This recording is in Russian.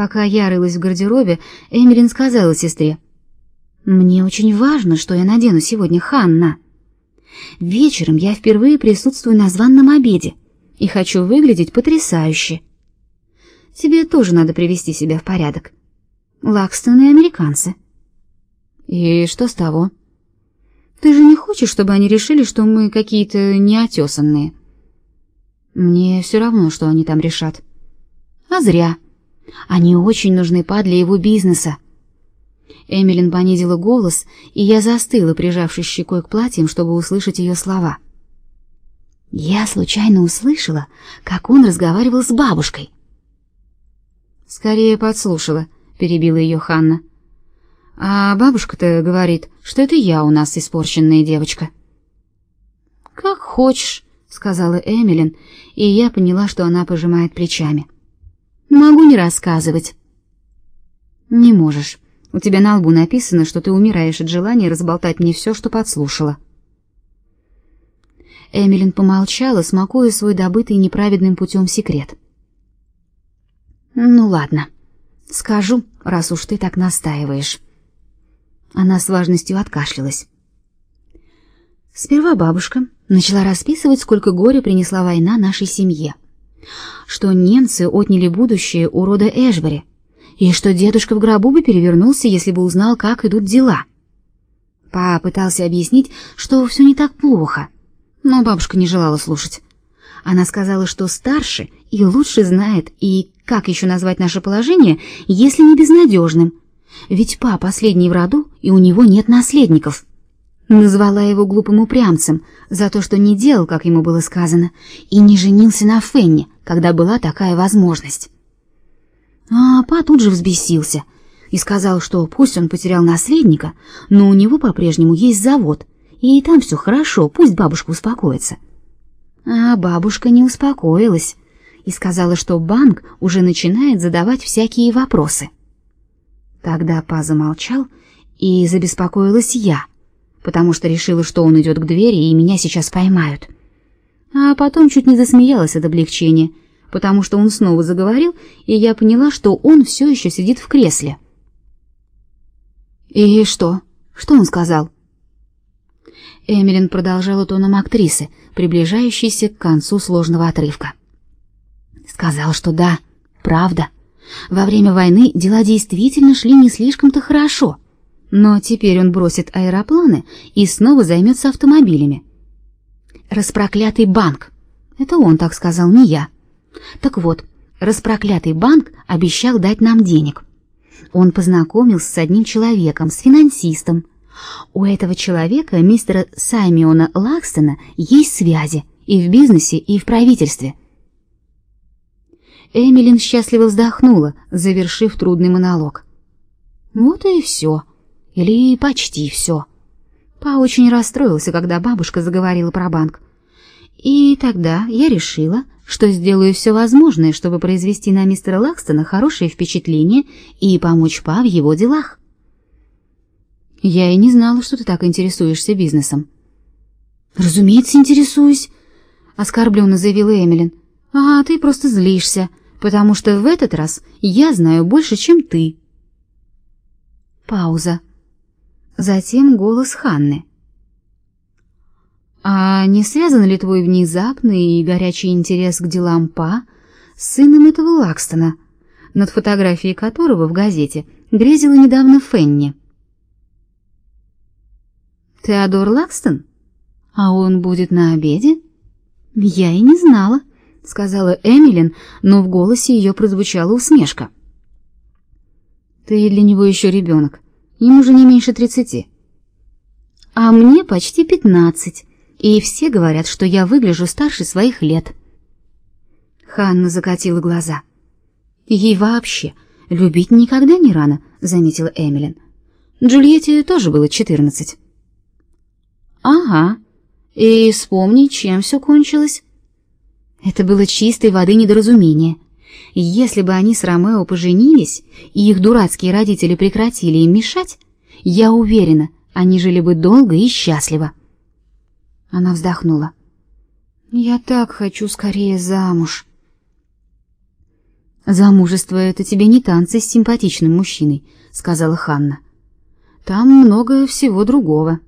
Пока я рылась в гардеробе, Эмилин сказала сестре: "Мне очень важно, что я надену сегодня, Ханна. Вечером я впервые присутствую на званном обеде и хочу выглядеть потрясающе. Тебе тоже надо привести себя в порядок. Лакстоны американцы". "И что с того?" Ты же не хочешь, чтобы они решили, что мы какие-то неотесанные?» «Мне все равно, что они там решат». «А зря. Они очень нужны па для его бизнеса». Эмилин понизила голос, и я застыла, прижавшись щекой к платьям, чтобы услышать ее слова. Я случайно услышала, как он разговаривал с бабушкой. «Скорее подслушала», — перебила ее Ханна. А бабушка-то говорит, что это я у нас испорченная девочка. Как хочешь, сказала Эмилин, и я поняла, что она пожимает плечами. Могу не рассказывать. Не можешь. У тебя на лбу написано, что ты умираешь от желания разболтать мне все, что подслушала. Эмилин помолчала, смакуя свой добытый неправедным путем секрет. Ну ладно. Скажу, раз уж ты так настаиваешь. Она с важностью откашлялась. Сперва бабушка начала расписывать, сколько горя принесла война нашей семье. Что немцы отняли будущее у рода Эшбери, и что дедушка в гробу бы перевернулся, если бы узнал, как идут дела. Папа пытался объяснить, что все не так плохо, но бабушка не желала слушать. Она сказала, что старше и лучше знает, и как еще назвать наше положение, если не безнадежным, ведь па последний в роду, и у него нет наследников. Назвала его глупым упрямцем за то, что не делал, как ему было сказано, и не женился на Фенне, когда была такая возможность. А па тут же взбесился и сказал, что пусть он потерял наследника, но у него по-прежнему есть завод, и там все хорошо, пусть бабушка успокоится. А бабушка не успокоилась и сказала, что банк уже начинает задавать всякие вопросы. Тогда па замолчал, и забеспокоилась я, потому что решила, что он идет к двери и меня сейчас поймают. А потом чуть не засмеялась от облегчения, потому что он снова заговорил, и я поняла, что он все еще сидит в кресле. И что? Что он сказал? Эмилин продолжала тоном актрисы, приближающейся к концу сложного отрывка. Сказал, что да, правда. Во время войны дела действительно шли не слишком-то хорошо, но теперь он бросит аэропланы и снова займется автомобилями. Распроклятый банк. Это он так сказал, не я. Так вот, распроклятый банк обещал дать нам денег. Он познакомился с одним человеком, с финансистом. У этого человека, мистера Саймиона Лакстона, есть связи и в бизнесе, и в правительстве. Эмилин счастливо вздохнула, завершив трудный монолог. Вот и все. Или почти все. Па очень расстроился, когда бабушка заговорила про банк. И тогда я решила, что сделаю все возможное, чтобы произвести на мистера Лакстона хорошее впечатление и помочь Па в его делах. Я и не знала, что ты так интересуешься бизнесом. Разумеется, интересуюсь, оскорбленно заявила Эмилин. А ты просто злишься, потому что в этот раз я знаю больше, чем ты. Пауза. Затем голос Ханны. А не связан ли твой внезапный и горячий интерес к делам Па с сыном этого Лакстона, над фотографией которого в газете грезила недавно Фенни? Теодор Лакстон? А он будет на обеде? Я и не знала сказала Эмилин, но в голосе ее прозвучала усмешка. Ты для него еще ребенок. Ему же не меньше тридцати. А мне почти пятнадцать, и все говорят, что я выгляжу старше своих лет. Ханна закатила глаза. Ей вообще любить никогда не рано, заметила Эмилин. Джульетте тоже было четырнадцать. Ага. И вспомни, чем все кончилось. Это было чистой воды недоразумение. Если бы они с Ромео поженились, и их дурацкие родители прекратили им мешать, я уверена, они жили бы долго и счастливо. Она вздохнула. Я так хочу скорее замуж. Замужество это тебе не танцы с симпатичным мужчиной, сказала Ханна. Там много всего другого.